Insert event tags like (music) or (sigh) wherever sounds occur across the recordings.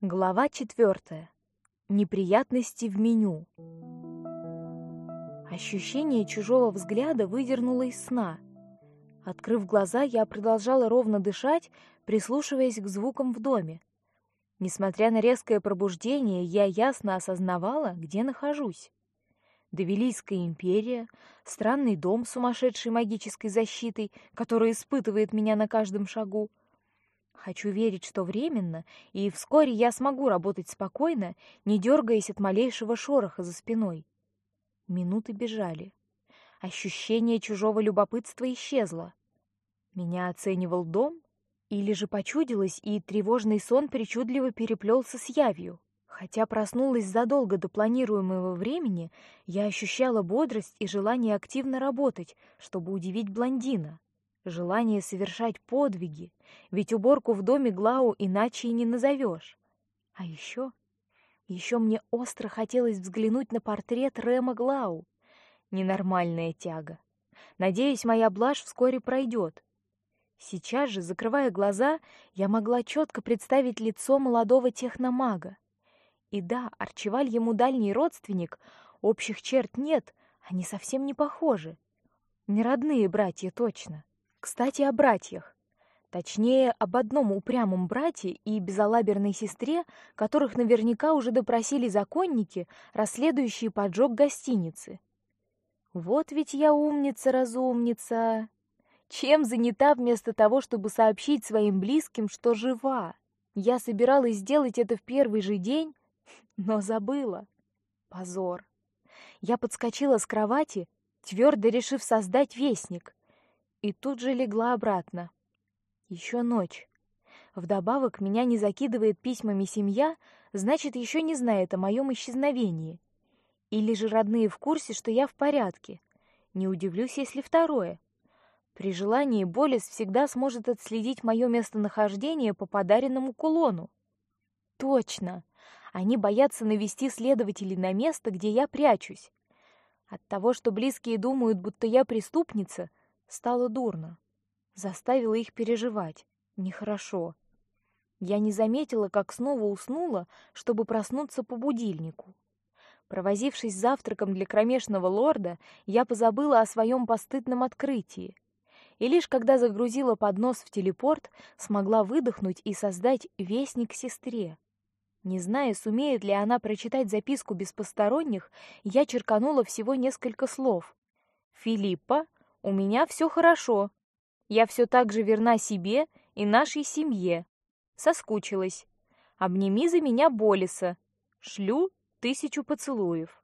Глава четвертая. Неприятности в меню. Ощущение чужого взгляда выдернуло из сна. Открыв глаза, я продолжала ровно дышать, прислушиваясь к звукам в доме. Несмотря на резкое пробуждение, я ясно осознавала, где нахожусь. Давилийская империя, странный дом с сумасшедшей магической защитой, который испытывает меня на каждом шагу, Хочу верить, что временно, и вскоре я смогу работать спокойно, не дергаясь от малейшего шороха за спиной. Минуты бежали. Ощущение чужого любопытства исчезло. Меня оценивал дом, или же почудилось, и тревожный сон причудливо переплелся с явью. Хотя проснулась задолго до планируемого времени, я ощущала бодрость и желание активно работать, чтобы удивить блондина желание совершать подвиги, ведь уборку в доме Глау иначе и не назовешь. А еще, еще мне остро хотелось взглянуть на портрет Рема Глау. Ненормальная тяга. Надеюсь, моя блажь вскоре пройдет. Сейчас же, закрывая глаза, я могла четко представить лицо молодого техномага. И да, Арчеваль ему дальний родственник, общих черт нет, они совсем не похожи. Не родные братья точно. Кстати, о братьях. Точнее, об одном упрямом брате и безалаберной сестре, которых наверняка уже допросили законники, расследующие поджог гостиницы. Вот ведь я умница-разумница. Чем занята вместо того, чтобы сообщить своим близким, что жива? Я собиралась сделать это в первый же день, (laughs) но забыла. Позор. Я подскочила с кровати, твердо решив создать вестник и тут же легла обратно. Еще ночь. Вдобавок меня не закидывает письмами семья, значит, еще не знает о моем исчезновении. Или же родные в курсе, что я в порядке. Не удивлюсь, если второе. При желании Болес всегда сможет отследить мое местонахождение по подаренному кулону. Точно. Они боятся навести следователей на место, где я прячусь. От того, что близкие думают, будто я преступница, Стало дурно. Заставило их переживать. Нехорошо. Я не заметила, как снова уснула, чтобы проснуться по будильнику. Провозившись завтраком для кромешного лорда, я позабыла о своем постыдном открытии. И лишь когда загрузила поднос в телепорт, смогла выдохнуть и создать вестник сестре. Не зная, сумеет ли она прочитать записку без посторонних, я черканула всего несколько слов. Филиппа, у меня все хорошо. Я все так же верна себе и нашей семье. Соскучилась. Обними за меня Болиса. Шлю тысячу поцелуев.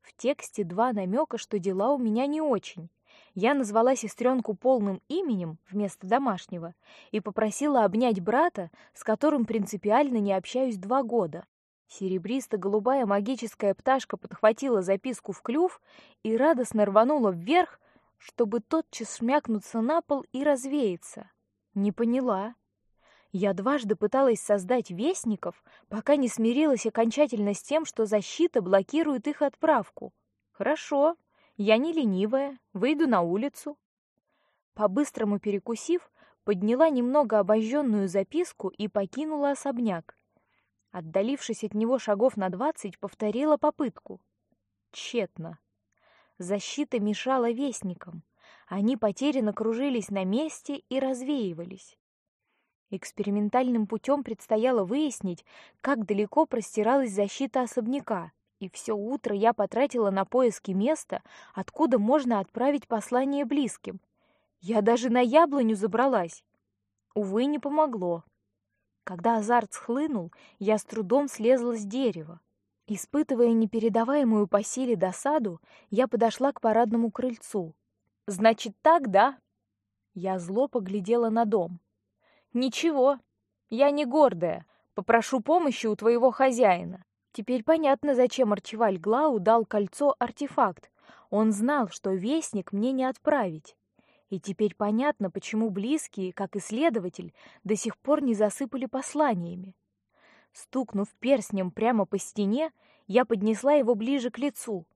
В тексте два намека, что дела у меня не очень. Я назвала сестренку полным именем вместо домашнего и попросила обнять брата, с которым принципиально не общаюсь два года. Серебристо-голубая магическая пташка подхватила записку в клюв и радостно рванула вверх, чтобы тотчас шмякнуться на пол и развеяться. Не поняла. Я дважды пыталась создать вестников, пока не смирилась окончательно с тем, что защита блокирует их отправку. Хорошо, я не ленивая, выйду на улицу. По-быстрому перекусив, подняла немного обожженную записку и покинула особняк. Отдалившись от него шагов на двадцать, повторила попытку. Тщетно. Защита мешала вестникам. Они потерянно кружились на месте и развеивались. Экспериментальным путем предстояло выяснить, как далеко простиралась защита особняка, и все утро я потратила на поиски места, откуда можно отправить послание близким. Я даже на яблоню забралась. Увы, не помогло. Когда азарт схлынул, я с трудом слезла с дерева. Испытывая непередаваемую по силе досаду, я подошла к парадному крыльцу. Значит, так, да? Я зло поглядела на дом. Ничего, я не гордая. Попрошу помощи у твоего хозяина. Теперь понятно, зачем Арчеваль Глау дал кольцо артефакт. Он знал, что вестник мне не отправить. И теперь понятно, почему близкие, как исследователь, до сих пор не засыпали посланиями. Стукнув перстнем прямо по стене, я поднесла его ближе к лицу.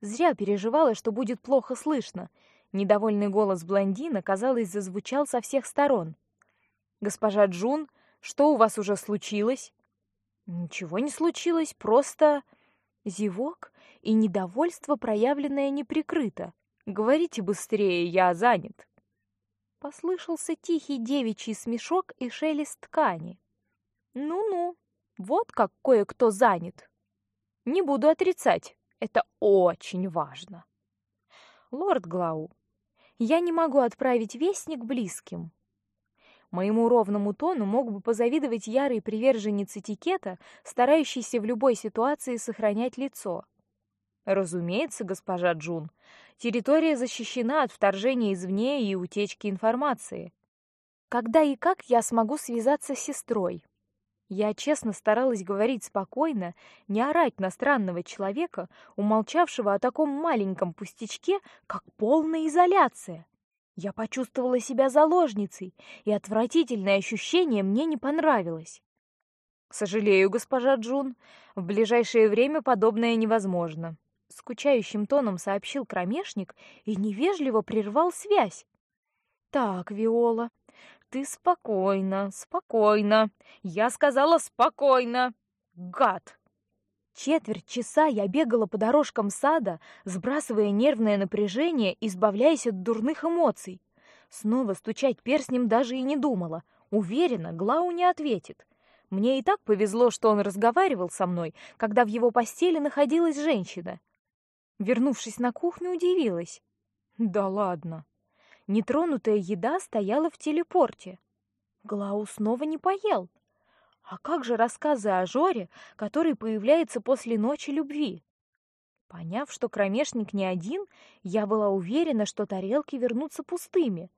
Зря переживала, что будет плохо слышно. Недовольный голос блондина, казалось, зазвучал со всех сторон. Госпожа Джун, что у вас уже случилось? Ничего не случилось, просто зевок и недовольство, проявленное неприкрыто. Говорите быстрее, я занят. Послышался тихий девичий смешок и шелест ткани. Ну-ну, вот как кое-кто занят. Не буду отрицать, это очень важно. Лорд Глау, я не могу отправить вестник близким. Моему ровному тону мог бы позавидовать ярый приверженец этикета, старающийся в любой ситуации сохранять лицо. Разумеется, госпожа Джун, территория защищена от вторжения извне и утечки информации. Когда и как я смогу связаться с сестрой? Я честно старалась говорить спокойно, не орать на странного человека, умолчавшего о таком маленьком пустячке, как полная изоляция. Я почувствовала себя заложницей, и отвратительное ощущение мне не понравилось. Сожалею, госпожа Джун, в ближайшее время подобное невозможно, скучающим тоном сообщил кромешник и невежливо прервал связь. Так, Виола, ты спокойно, спокойно. Я сказала спокойно. Гад. Четверть часа я бегала по дорожкам сада, сбрасывая нервное напряжение, избавляясь от дурных эмоций. Снова стучать перстнем даже и не думала. Уверена, Глау не ответит. Мне и так повезло, что он разговаривал со мной, когда в его постели находилась женщина. Вернувшись на кухню, удивилась. Да ладно. Нетронутая еда стояла в телепорте. Глау снова не поел. А как же рассказы о Жоре, который появляется после ночи любви? Поняв, что кромешник не один, я была уверена, что тарелки вернутся пустыми.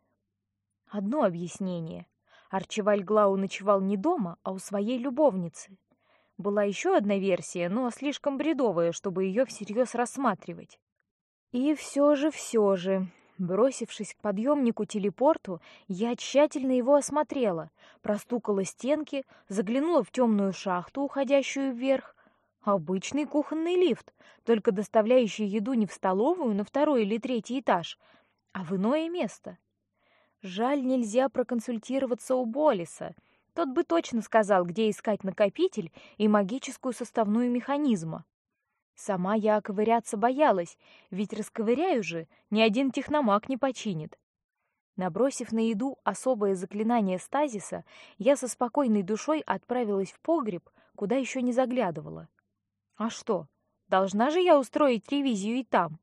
Одно объяснение: Арчеваль Глау ночевал не дома, а у своей любовницы. Была еще одна версия, но слишком бредовая, чтобы ее всерьез рассматривать. И все же, все же, Бросившись к подъемнику телепорту, я тщательно его осмотрела, простукала стенки, заглянула в темную шахту, уходящую вверх. Обычный кухонный лифт, только доставляющий еду не в столовую на второй или третий этаж, а в иное место. Жаль, нельзя проконсультироваться у Болиса. Тот бы точно сказал, где искать накопитель и магическую составную механизма. Сама я ковыряться боялась, ведь расковыряю же, ни один техномаг не починит. Набросив на еду особое заклинание стазиса, я со спокойной душой отправилась в погреб, куда еще не заглядывала. А что? Должна же я устроить ревизию и там.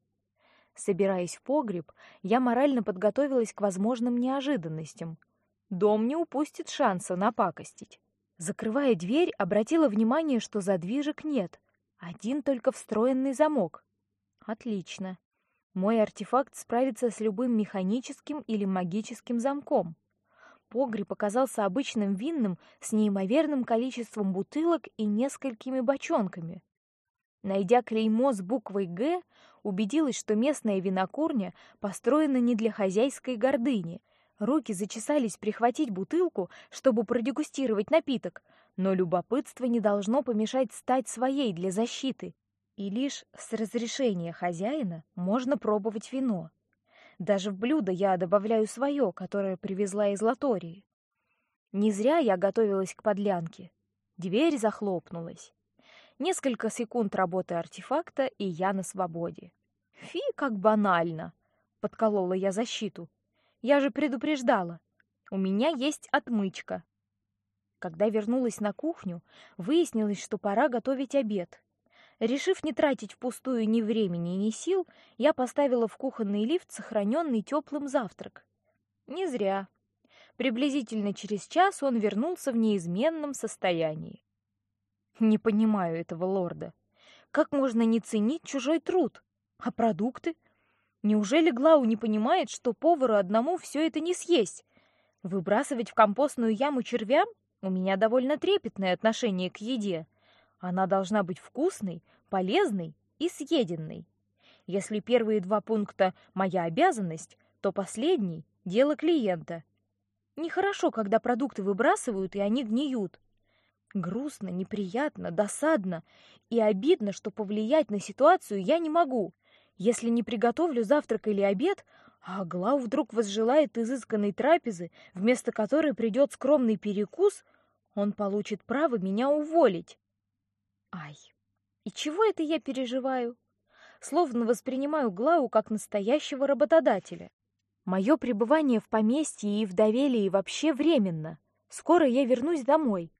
Собираясь в погреб, я морально подготовилась к возможным неожиданностям. Дом не упустит шанса напакостить. Закрывая дверь, обратила внимание, что задвижек нет. Один только встроенный замок. Отлично. Мой артефакт справится с любым механическим или магическим замком. Погреб оказался обычным винным с неимоверным количеством бутылок и несколькими бочонками. Найдя клеймо с буквой Г, убедилась, что местная винокурня построена не для хозяйской гордыни. Руки зачесались прихватить бутылку, чтобы продегустировать напиток, но любопытство не должно помешать стать своей для защиты. И лишь с разрешения хозяина можно пробовать вино. Даже в блюдо я добавляю свое, которое привезла из Латории. Не зря я готовилась к подлянке. Дверь захлопнулась. Несколько секунд работы артефакта, и я на свободе. Фи, как банально, подколола я защиту. Я же предупреждала. У меня есть отмычка. Когда вернулась на кухню, выяснилось, что пора готовить обед. Решив не тратить впустую ни времени, ни сил, я поставила в кухонный лифт сохраненный теплым завтрак. Не зря. Приблизительно через час он вернулся в неизменном состоянии. Не понимаю этого лорда. Как можно не ценить чужой труд? А продукты? Неужели Глау не понимает, что повару одному все это не съесть? Выбрасывать в компостную яму червям у меня довольно трепетное отношение к еде. Она должна быть вкусной, полезной и съеденной. Если первые два пункта моя обязанность, то последний дело клиента. Нехорошо, когда продукты выбрасывают и они гниют. Грустно, неприятно, досадно и обидно, что повлиять на ситуацию я не могу. Если не приготовлю завтрак или обед, а Глау вдруг возжелает изысканной трапезы, вместо которой придет скромный перекус, он получит право меня уволить. Ай, и чего это я переживаю? Словно воспринимаю Глау как настоящего работодателя. Мое пребывание в поместье и в доверии вообще временно. Скоро я вернусь домой.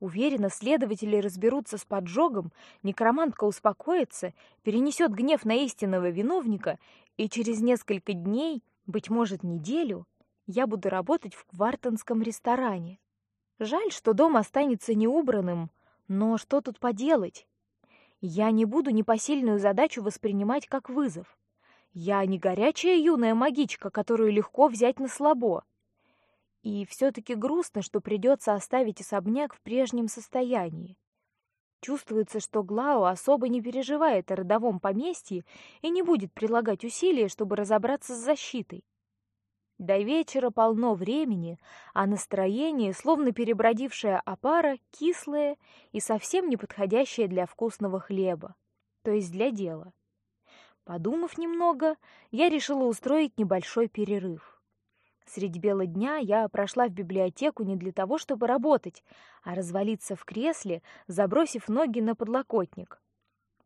Уверена, следователи разберутся с поджогом, некромантка успокоится, перенесет гнев на истинного виновника, и через несколько дней, быть может, неделю, я буду работать в квартонском ресторане. Жаль, что дом останется неубранным, но что тут поделать? Я не буду непосильную задачу воспринимать как вызов. Я не горячая юная магичка, которую легко взять на слабо. И все-таки грустно, что придется оставить особняк в прежнем состоянии. Чувствуется, что Глао особо не переживает о родовом поместье и не будет прилагать усилия, чтобы разобраться с защитой. До вечера полно времени, а настроение, словно перебродившая опара, кислое и совсем не подходящее для вкусного хлеба, то есть для дела. Подумав немного, я решила устроить небольшой перерыв. Средь бела дня я прошла в библиотеку не для того, чтобы работать, а развалиться в кресле, забросив ноги на подлокотник.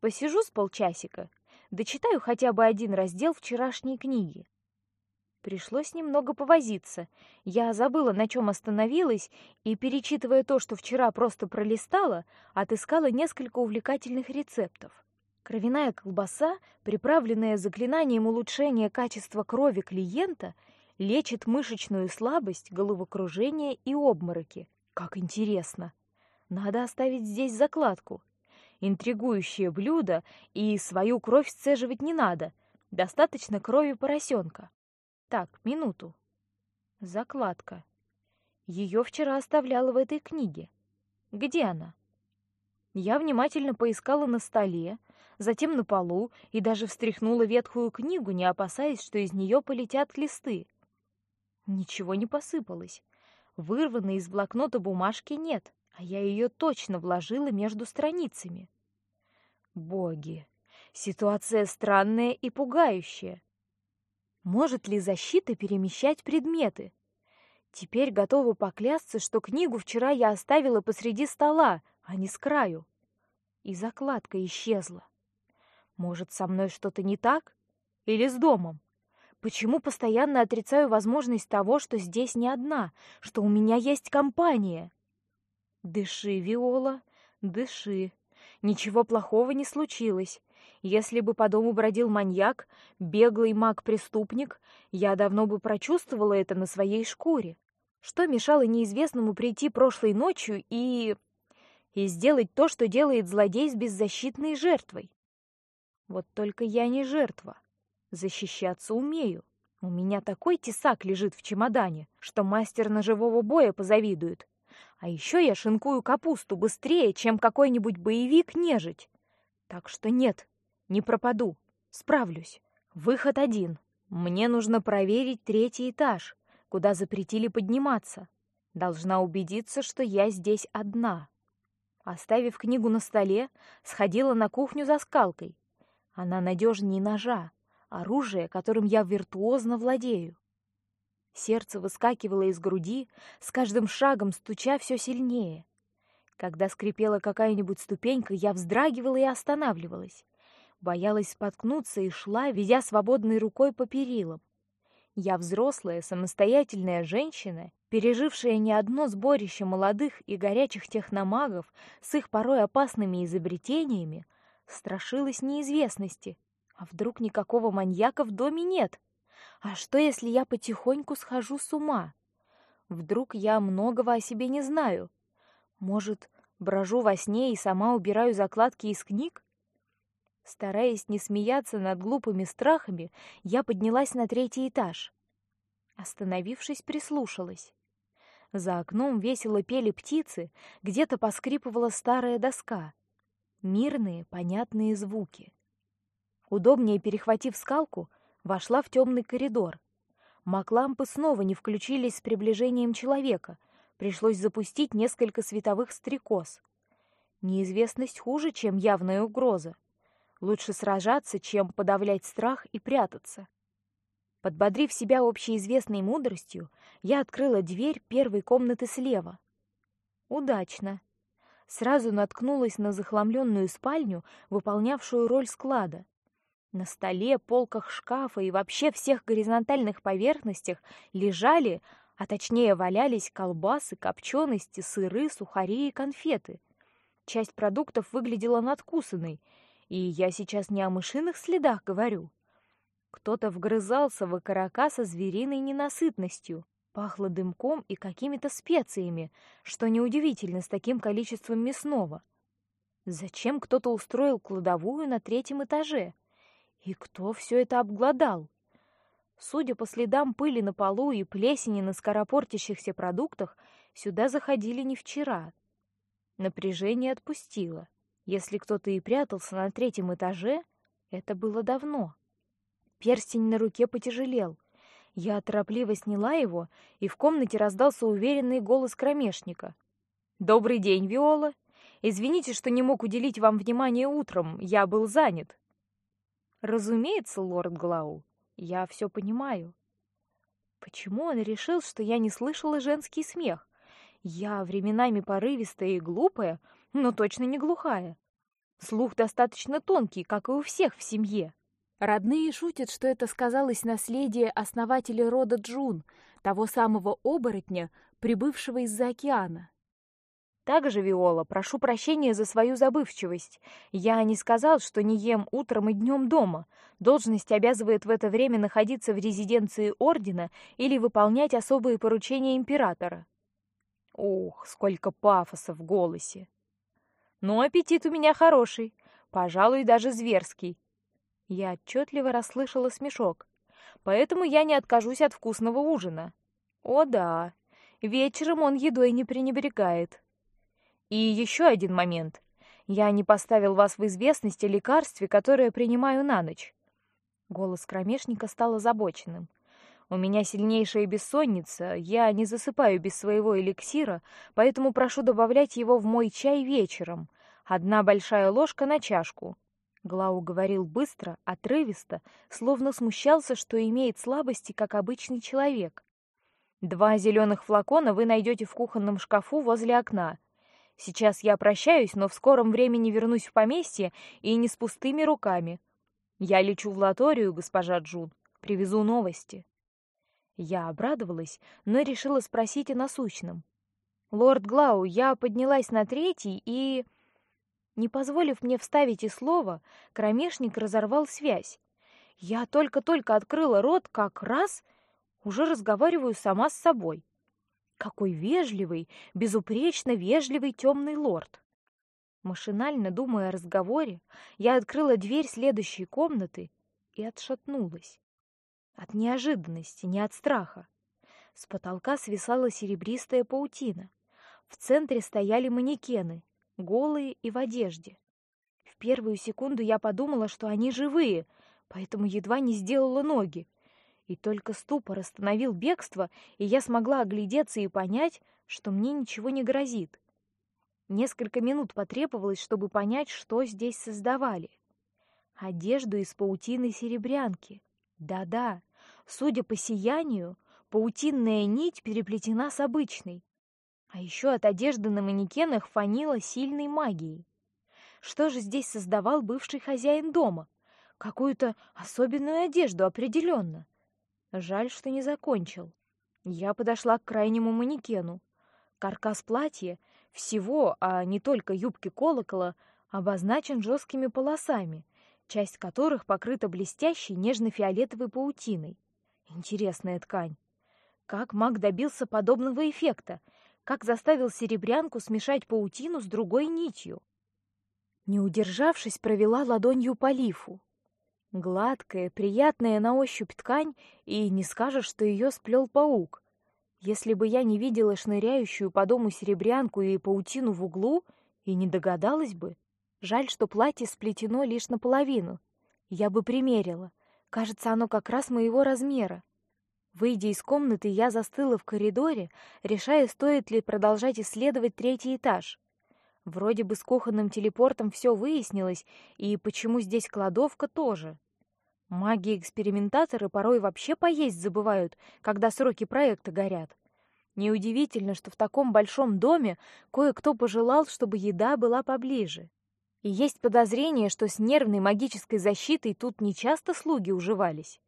Посижу с полчасика, дочитаю хотя бы один раздел вчерашней книги. Пришлось немного повозиться. Я забыла, на чем остановилась, и, перечитывая то, что вчера просто пролистала, отыскала несколько увлекательных рецептов. Кровяная колбаса, приправленная заклинанием улучшения качества крови клиента — лечит мышечную слабость, головокружение и обмороки. Как интересно. Надо оставить здесь закладку. Интригующее блюдо, и свою кровь сцеживать не надо. Достаточно крови поросенка. Так, минуту. Закладка. Ее вчера оставляла в этой книге. Где она? Я внимательно поискала на столе, затем на полу и даже встряхнула ветхую книгу, не опасаясь, что из нее полетят листы. Ничего не посыпалось. Вырванной из блокнота бумажки нет, а я ее точно вложила между страницами. Боги, ситуация странная и пугающая. Может ли защита перемещать предметы? Теперь готова поклясться, что книгу вчера я оставила посреди стола, а не с краю. И закладка исчезла. Может, со мной что-то не так? Или с домом? Почему постоянно отрицаю возможность того, что здесь не одна, что у меня есть компания? Дыши, Виола, дыши. Ничего плохого не случилось. Если бы по дому бродил маньяк, беглый маг-преступник, я давно бы прочувствовала это на своей шкуре. Что мешало неизвестному прийти прошлой ночью и и сделать то, что делает злодей с беззащитной жертвой? Вот только я не жертва. Защищаться умею. У меня такой тесак лежит в чемодане, что мастер ножевого боя позавидует. А еще я шинкую капусту быстрее, чем какой-нибудь боевик нежить. Так что нет, не пропаду, справлюсь. Выход один. Мне нужно проверить третий этаж, куда запретили подниматься. Должна убедиться, что я здесь одна. Оставив книгу на столе, сходила на кухню за скалкой. Она надежнее ножа, оружие, которым я виртуозно владею. Сердце выскакивало из груди, с каждым шагом стуча все сильнее. Когда скрипела какая-нибудь ступенька, я вздрагивала и останавливалась. Боялась споткнуться и шла, ведя свободной рукой по перилам. Я взрослая, самостоятельная женщина, пережившая не одно сборище молодых и горячих техномагов с их порой опасными изобретениями, страшилась неизвестности, а вдруг никакого маньяка в доме нет? А что, если я потихоньку схожу с ума? Вдруг я многого о себе не знаю? Может, брожу во сне и сама убираю закладки из книг? Стараясь не смеяться над глупыми страхами, я поднялась на третий этаж. Остановившись, прислушалась. За окном весело пели птицы, где-то поскрипывала старая доска. Мирные, понятные звуки. Удобнее перехватив скалку, вошла в темный коридор. Маклампы снова не включились с приближением человека. Пришлось запустить несколько световых стрекоз. Неизвестность хуже, чем явная угроза. Лучше сражаться, чем подавлять страх и прятаться. Подбодрив себя общеизвестной мудростью, я открыла дверь первой комнаты слева. Удачно. сразу наткнулась на захламленную спальню, выполнявшую роль склада. На столе, полках шкафа и вообще всех горизонтальных поверхностях лежали, а точнее валялись колбасы, копчености, сыры, сухари и конфеты. Часть продуктов выглядела надкусанной, и я сейчас не о мышиных следах говорю. Кто-то вгрызался в окорока со звериной ненасытностью. Пахло дымком и какими-то специями, что неудивительно с таким количеством мясного. Зачем кто-то устроил кладовую на третьем этаже? И кто все это обглодал? Судя по следам пыли на полу и плесени на скоропортящихся продуктах, сюда заходили не вчера. Напряжение отпустило. Если кто-то и прятался на третьем этаже, это было давно. Перстень на руке потяжелел. Я торопливо сняла его, и в комнате раздался уверенный голос кромешника. «Добрый день, Виола. Извините, что не мог уделить вам внимания утром, я был занят». «Разумеется, лорд Глау, я все понимаю». Почему он решил, что я не слышала женский смех? Я временами порывистая и глупая, но точно не глухая. Слух достаточно тонкий, как и у всех в семье. Родные шутят, что это сказалось наследие основателя рода Джун, того самого оборотня, прибывшего из-за океана. Также, Виола, прошу прощения за свою забывчивость. Я не сказал, что не ем утром и днем дома. Должность обязывает в это время находиться в резиденции ордена или выполнять особые поручения императора. Ух, сколько пафоса в голосе. Но аппетит у меня хороший, пожалуй, даже зверский. Я отчетливо расслышала смешок. Поэтому я не откажусь от вкусного ужина. О да, вечером он едой не пренебрегает. И еще один момент. Я не поставил вас в известность о лекарстве, которое принимаю на ночь. Голос кромешника стал озабоченным. У меня сильнейшая бессонница, я не засыпаю без своего эликсира, поэтому прошу добавлять его в мой чай вечером. Одна большая ложка на чашку. Глау говорил быстро, отрывисто, словно смущался, что имеет слабости, как обычный человек. Два зеленых флакона вы найдете в кухонном шкафу возле окна. Сейчас я прощаюсь, но в скором времени вернусь в поместье и не с пустыми руками. Я лечу в латорию, госпожа Джун, привезу новости. Я обрадовалась, но решила спросить о насущном. Лорд Глау, я поднялась на третий и не позволив мне вставить и слова, кромешник разорвал связь. Я только-только открыла рот, как раз уже разговариваю сама с собой. Какой вежливый, безупречно вежливый темный лорд. Машинально думая о разговоре, я открыла дверь следующей комнаты и отшатнулась. От неожиданности, не от страха. С потолка свисала серебристая паутина. В центре стояли манекены, голые и в одежде. В первую секунду я подумала, что они живые, поэтому едва не сделала ноги. И только ступор остановил бегство, и я смогла оглядеться и понять, что мне ничего не грозит. Несколько минут потребовалось, чтобы понять, что здесь создавали. Одежду из паутины серебрянки. Да-да, судя по сиянию, паутинная нить переплетена с обычной. А еще от одежды на манекенах фанило сильной магией. Что же здесь создавал бывший хозяин дома? Какую-то особенную одежду определенно. Жаль, что не закончил. Я подошла к крайнему манекену. Каркас платья всего, а не только юбки колокола, обозначен жесткими полосами, часть которых покрыта блестящей нежно-фиолетовой паутиной. Интересная ткань. Как маг добился подобного эффекта? как заставил серебрянку смешать паутину с другой нитью. Не удержавшись, провела ладонью по лифу. Гладкая, приятная на ощупь ткань, и не скажешь, что ее сплел паук. Если бы я не видела шныряющую по дому серебрянку и паутину в углу, и не догадалась бы. Жаль, что платье сплетено лишь наполовину. Я бы примерила. Кажется, оно как раз моего размера. Выйдя из комнаты, я застыла в коридоре, решая, стоит ли продолжать исследовать третий этаж. Вроде бы с кухонным телепортом все выяснилось, и почему здесь кладовка тоже. Маги-экспериментаторы порой вообще поесть забывают, когда сроки проекта горят. Неудивительно, что в таком большом доме кое-кто пожелал, чтобы еда была поближе. И есть подозрение, что с нервной магической защитой тут нечасто слуги уживались.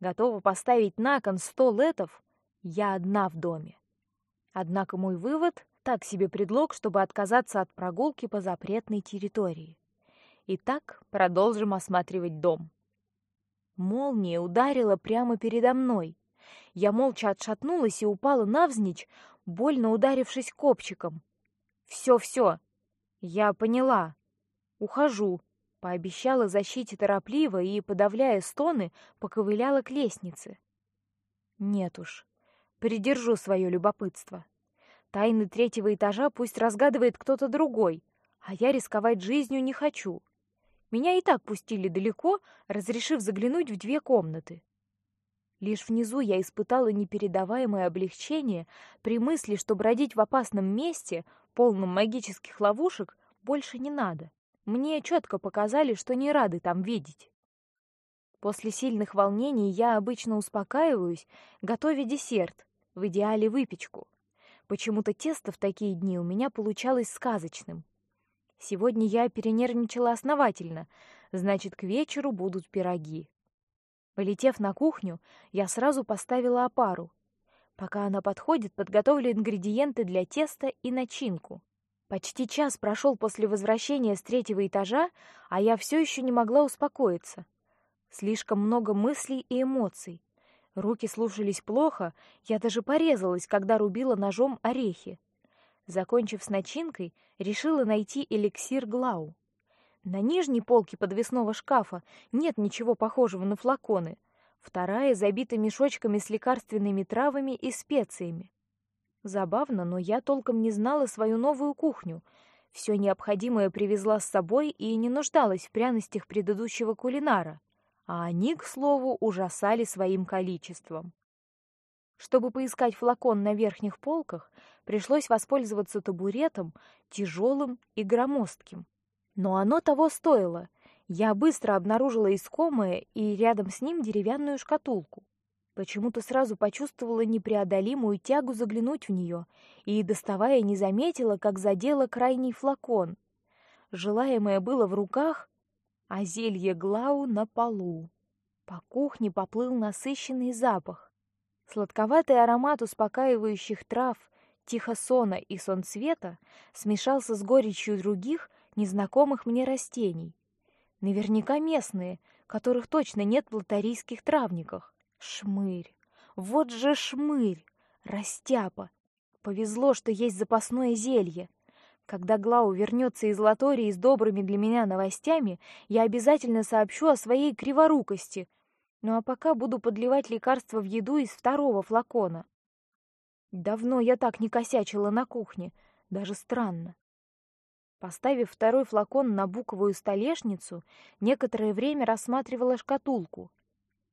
Готова поставить на кон сто летов, я одна в доме. Однако мой вывод — так себе предлог, чтобы отказаться от прогулки по запретной территории. Итак, продолжим осматривать дом. Молния ударила прямо передо мной. Я молча отшатнулась и упала навзничь, больно ударившись копчиком. Все, все, я поняла. Ухожу, пообещала защите торопливо и, подавляя стоны, поковыляла к лестнице. Нет уж, придержу свое любопытство. Тайны третьего этажа пусть разгадывает кто-то другой, а я рисковать жизнью не хочу. Меня и так пустили далеко, разрешив заглянуть в две комнаты. Лишь внизу я испытала непередаваемое облегчение при мысли, что бродить в опасном месте, полном магических ловушек, больше не надо. Мне четко показали, что не рады там видеть. После сильных волнений я обычно успокаиваюсь, готовя десерт, в идеале выпечку. Почему-то тесто в такие дни у меня получалось сказочным. Сегодня я перенервничала основательно, значит, к вечеру будут пироги. Полетев на кухню, я сразу поставила опару. Пока она подходит, подготовлю ингредиенты для теста и начинку. Почти час прошел после возвращения с третьего этажа, а я все еще не могла успокоиться. Слишком много мыслей и эмоций. Руки слушались плохо, я даже порезалась, когда рубила ножом орехи. Закончив с начинкой, решила найти эликсир Глау. На нижней полке подвесного шкафа нет ничего похожего на флаконы. Вторая забита мешочками с лекарственными травами и специями. Забавно, но я толком не знала свою новую кухню. Все необходимое привезла с собой и не нуждалась в пряностях предыдущего кулинара, а они, к слову, ужасали своим количеством. Чтобы поискать флакон на верхних полках, пришлось воспользоваться табуретом, тяжелым и громоздким. Но оно того стоило. Я быстро обнаружила искомое и рядом с ним деревянную шкатулку. Почему-то сразу почувствовала непреодолимую тягу заглянуть в нее и, доставая, не заметила, как задела крайний флакон. Желаемое было в руках, а зелье Глау на полу. По кухне поплыл насыщенный запах. Сладковатый аромат успокаивающих трав, тихосона и солнцвета смешался с горечью других, незнакомых мне растений. Наверняка местные, которых точно нет в лотарийских травниках. Шмырь. Вот же шмырь. Растяпа. Повезло, что есть запасное зелье. Когда Глау вернется из латории с добрыми для меня новостями, я обязательно сообщу о своей криворукости. Ну а пока буду подливать лекарства в еду из второго флакона. Давно я так не косячила на кухне, даже странно. Поставив второй флакон на буковую столешницу, некоторое время рассматривала шкатулку.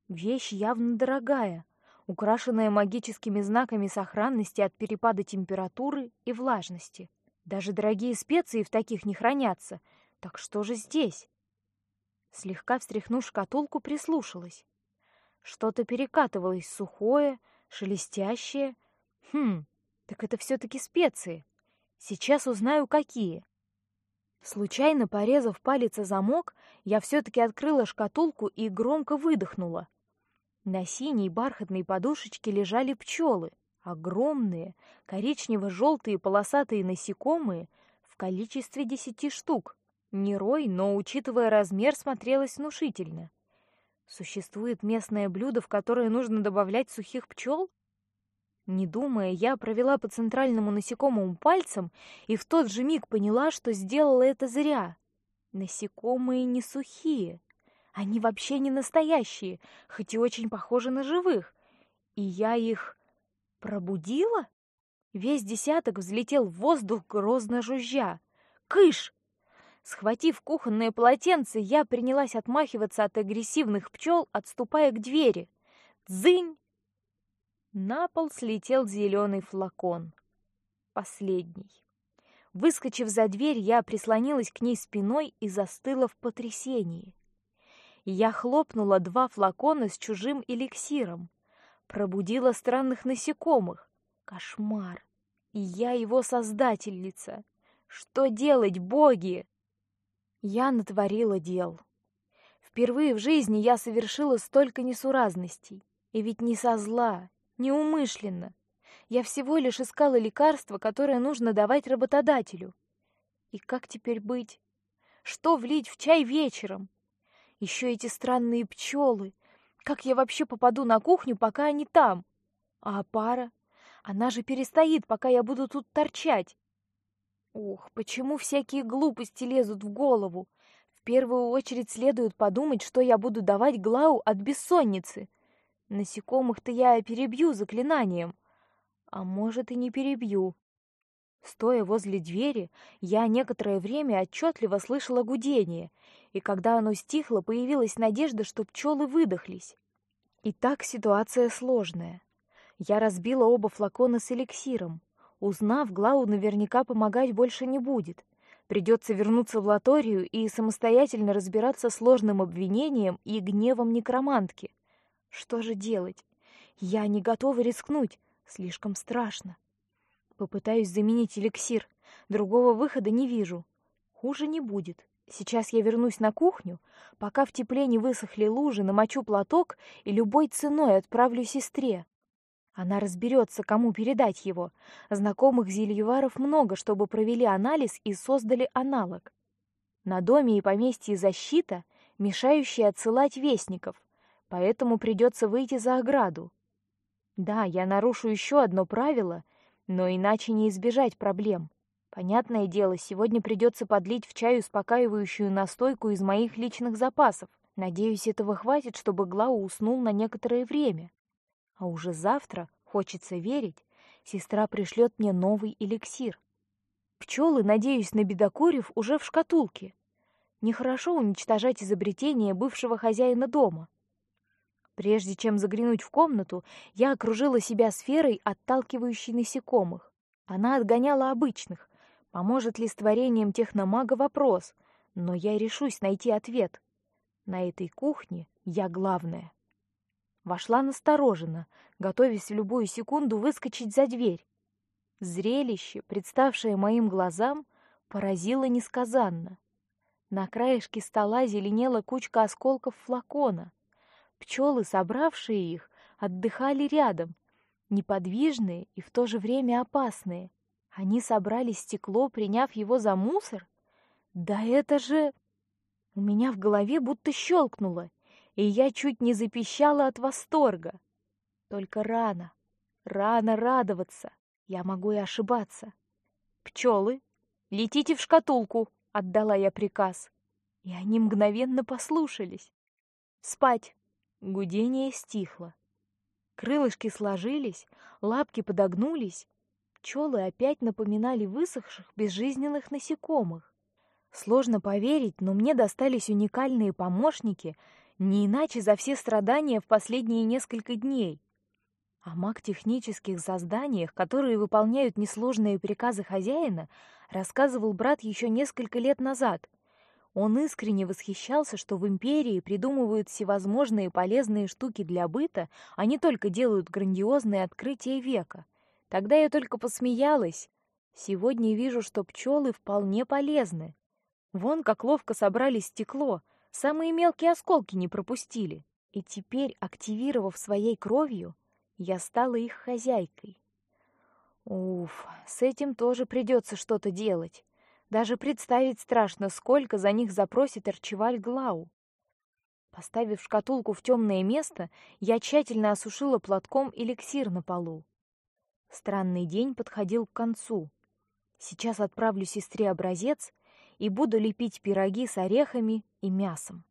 Вещь явно дорогая, украшенная магическими знаками сохранности от перепада температуры и влажности. Даже дорогие специи в таких не хранятся. Так что же здесь? Слегка встряхнув шкатулку, прислушалась. Что-то перекатывалось сухое, шелестящее. Хм, так это все-таки специи. Сейчас узнаю, какие. Случайно порезав палец о замок, я все-таки открыла шкатулку и громко выдохнула. На синей бархатной подушечке лежали пчелы, огромные, коричнево-желтые полосатые насекомые в количестве десяти штук. Не рой, но, учитывая размер, смотрелось внушительно. Существует местное блюдо, в которое нужно добавлять сухих пчел? Не думая, я провела по центральному насекомому пальцем и в тот же миг поняла, что сделала это зря. Насекомые не сухие. Они вообще не настоящие, хоть и очень похожи на живых. И я их пробудила? Весь десяток взлетел в воздух грозно жужжа. Кыш! Схватив кухонное полотенце, я принялась отмахиваться от агрессивных пчел, отступая к двери. Дзынь! На пол слетел зеленый флакон. Последний. Выскочив за дверь, я прислонилась к ней спиной и застыла в потрясении. Я хлопнула два флакона с чужим эликсиром, пробудила странных насекомых, Кошмар. И я его создательница. Что делать, боги? Я натворила дел. Впервые в жизни я совершила столько несуразностей. И ведь не со зла, не умышленно. Я всего лишь искала лекарство, которое нужно давать работодателю. И как теперь быть? Что влить в чай вечером? Еще эти странные пчелы. Как я вообще попаду на кухню, пока они там? А пара? Она же перестоит, пока я буду тут торчать. Ох, почему всякие глупости лезут в голову? В первую очередь следует подумать, что я буду давать Глау от бессонницы. Насекомых-то я перебью заклинанием. А может и не перебью. Стоя возле двери, я некоторое время отчетливо слышала гудение, и когда оно стихло, появилась надежда, что пчелы выдохлись. И так ситуация сложная. Я разбила оба флакона с эликсиром. Узнав, Глау наверняка помогать больше не будет. Придется вернуться в латорию и самостоятельно разбираться с сложным обвинением и гневом некромантки. Что же делать? Я не готова рискнуть, слишком страшно. Попытаюсь заменить эликсир. Другого выхода не вижу. Хуже не будет. Сейчас я вернусь на кухню, пока в тепле не высохли лужи, намочу платок и любой ценой отправлю сестре. Она разберется, кому передать его. Знакомых зельеваров много, чтобы провели анализ и создали аналог. На доме и поместье защита, мешающая отсылать вестников поэтому придется выйти за ограду. Да, я нарушу еще одно правило, но иначе не избежать проблем. Понятное дело, сегодня придется подлить в чай успокаивающую настойку из моих личных запасов. Надеюсь, этого хватит, чтобы Глау уснул на некоторое время. А уже завтра, хочется верить, сестра пришлет мне новый эликсир. Пчелы, надеюсь, на бедокурев уже в шкатулке. Нехорошо уничтожать изобретение бывшего хозяина дома. Прежде чем заглянуть в комнату, я окружила себя сферой, отталкивающей насекомых. Она отгоняла обычных. Поможет ли с творением техномага вопрос, но я решусь найти ответ. На этой кухне я главная. Вошла настороженно, готовясь в любую секунду выскочить за дверь. Зрелище, представшее моим глазам, поразило несказанно. На краешке стола зеленела кучка осколков флакона. Пчелы, собравшие их, отдыхали рядом, неподвижные и в то же время опасные. Они собрали стекло, приняв его за мусор. Да это же... У меня в голове будто щелкнуло, и я чуть не запищала от восторга. Только рано, рано радоваться. Я могу и ошибаться. Пчелы, летите в шкатулку, отдала я приказ, и они мгновенно послушались. Спать. Гудение стихло. Крылышки сложились, лапки подогнулись. Пчелы опять напоминали высохших безжизненных насекомых. Сложно поверить, но мне достались уникальные помощники, не иначе за все страдания в последние несколько дней. О маг-технических созданиях, которые выполняют несложные приказы хозяина, рассказывал брат еще несколько лет назад. Он искренне восхищался, что в империи придумывают всевозможные полезные штуки для быта, а не только делают грандиозные открытия века. Тогда я только посмеялась. Сегодня вижу, что пчелы вполне полезны. Вон как ловко собрали стекло, самые мелкие осколки не пропустили. И теперь, активировав своей кровью, я стала их хозяйкой. Уф, с этим тоже придется что-то делать. Даже представить страшно, сколько за них запросит Арчеваль Глау. Поставив шкатулку в темное место, я тщательно осушила платком эликсир на полу. Странный день подходил к концу. Сейчас отправлю сестре образец и буду лепить пироги с орехами и мясом.